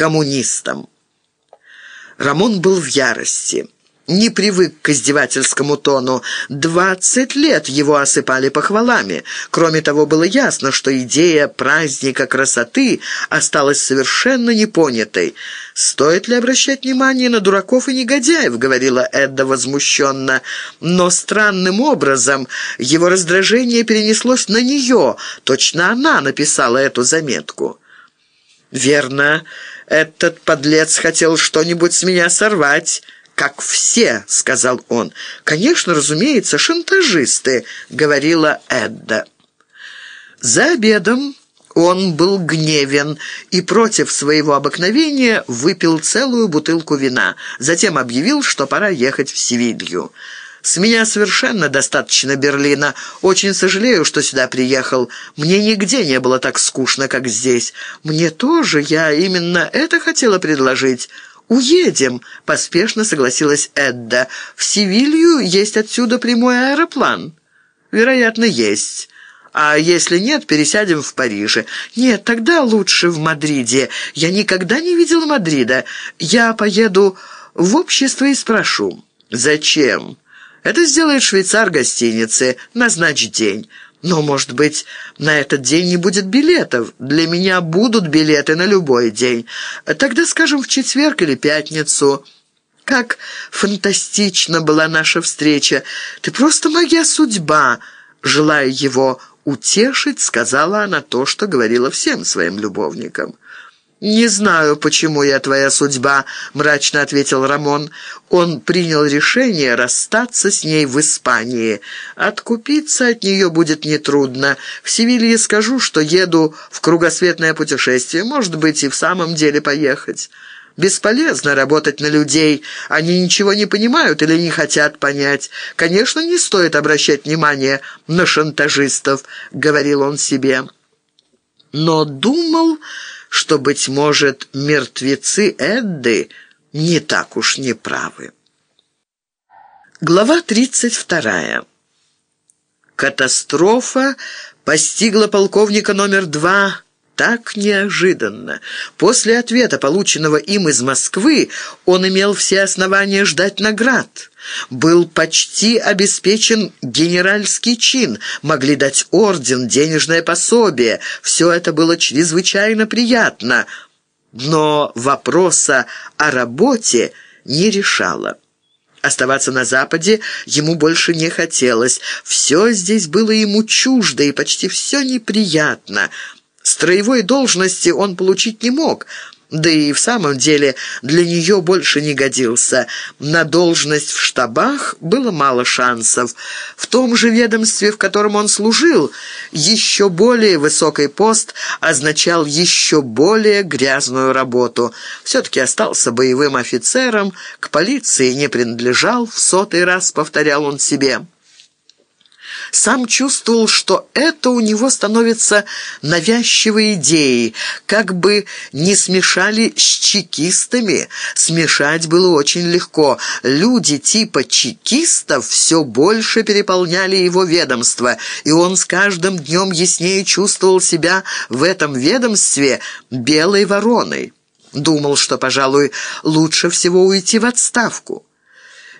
коммунистам. Рамон был в ярости не привык к издевательскому тону. Двадцать лет его осыпали похвалами. Кроме того, было ясно, что идея праздника красоты осталась совершенно непонятой. «Стоит ли обращать внимание на дураков и негодяев?» — говорила Эдда возмущенно. Но странным образом его раздражение перенеслось на нее. Точно она написала эту заметку. «Верно, этот подлец хотел что-нибудь с меня сорвать» как все», — сказал он. «Конечно, разумеется, шантажисты», — говорила Эдда. За обедом он был гневен и против своего обыкновения выпил целую бутылку вина. Затем объявил, что пора ехать в Севилью. «С меня совершенно достаточно Берлина. Очень сожалею, что сюда приехал. Мне нигде не было так скучно, как здесь. Мне тоже, я именно это хотела предложить». «Уедем», — поспешно согласилась Эдда. «В Севилью есть отсюда прямой аэроплан». «Вероятно, есть». «А если нет, пересядем в Париже». «Нет, тогда лучше в Мадриде. Я никогда не видела Мадрида. Я поеду в общество и спрошу». «Зачем?» «Это сделает швейцар гостиницы. Назначь день». Но, может быть, на этот день не будет билетов. Для меня будут билеты на любой день. Тогда, скажем, в четверг или пятницу. Как фантастична была наша встреча. Ты просто моя судьба. Желая его утешить, сказала она то, что говорила всем своим любовникам. «Не знаю, почему я твоя судьба», — мрачно ответил Рамон. Он принял решение расстаться с ней в Испании. Откупиться от нее будет нетрудно. В Севилье скажу, что еду в кругосветное путешествие. Может быть, и в самом деле поехать. Бесполезно работать на людей. Они ничего не понимают или не хотят понять. Конечно, не стоит обращать внимание на шантажистов», — говорил он себе. Но думал что, быть может, мертвецы Эдды не так уж не правы. Глава 32. Катастрофа постигла полковника номер два так неожиданно. После ответа, полученного им из Москвы, он имел все основания ждать наград. Был почти обеспечен генеральский чин, могли дать орден, денежное пособие. Все это было чрезвычайно приятно, но вопроса о работе не решало. Оставаться на Западе ему больше не хотелось. Все здесь было ему чуждо и почти все неприятно – Строевой должности он получить не мог, да и в самом деле для нее больше не годился. На должность в штабах было мало шансов. В том же ведомстве, в котором он служил, еще более высокий пост означал еще более грязную работу. Все-таки остался боевым офицером, к полиции не принадлежал, в сотый раз повторял он себе сам чувствовал, что это у него становится навязчивой идеей, как бы не смешали с чекистами. Смешать было очень легко. Люди типа чекистов все больше переполняли его ведомство, и он с каждым днем яснее чувствовал себя в этом ведомстве белой вороной. Думал, что, пожалуй, лучше всего уйти в отставку.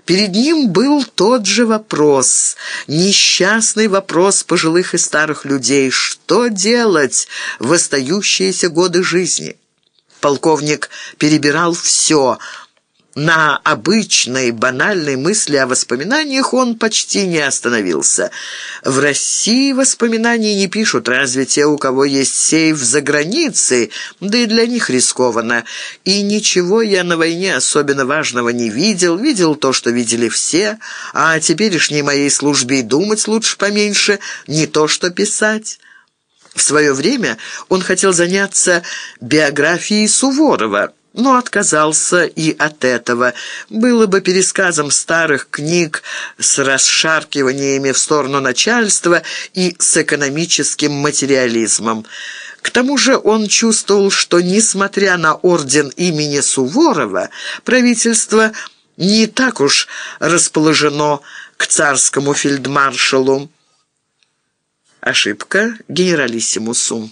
Перед ним был тот же вопрос, несчастный вопрос пожилых и старых людей. Что делать в остающиеся годы жизни? Полковник перебирал все – на обычной, банальной мысли о воспоминаниях он почти не остановился. В России воспоминаний не пишут, разве те, у кого есть сейф за границей, да и для них рискованно. И ничего я на войне особенно важного не видел, видел то, что видели все, а о теперешней моей службе и думать лучше поменьше, не то что писать». В свое время он хотел заняться биографией Суворова – но отказался и от этого. Было бы пересказом старых книг с расшаркиваниями в сторону начальства и с экономическим материализмом. К тому же он чувствовал, что, несмотря на орден имени Суворова, правительство не так уж расположено к царскому фельдмаршалу. Ошибка генералиссимусу.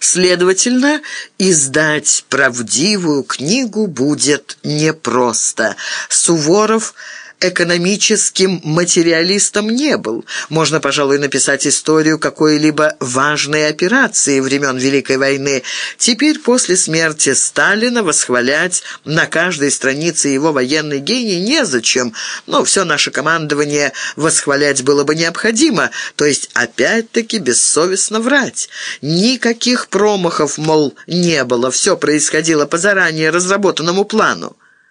Следовательно, издать правдивую книгу будет непросто. Суворов – экономическим материалистом не был. Можно, пожалуй, написать историю какой-либо важной операции времен Великой войны. Теперь, после смерти Сталина, восхвалять на каждой странице его военный гений незачем, но все наше командование восхвалять было бы необходимо, то есть опять-таки бессовестно врать. Никаких промахов, мол, не было, все происходило по заранее разработанному плану.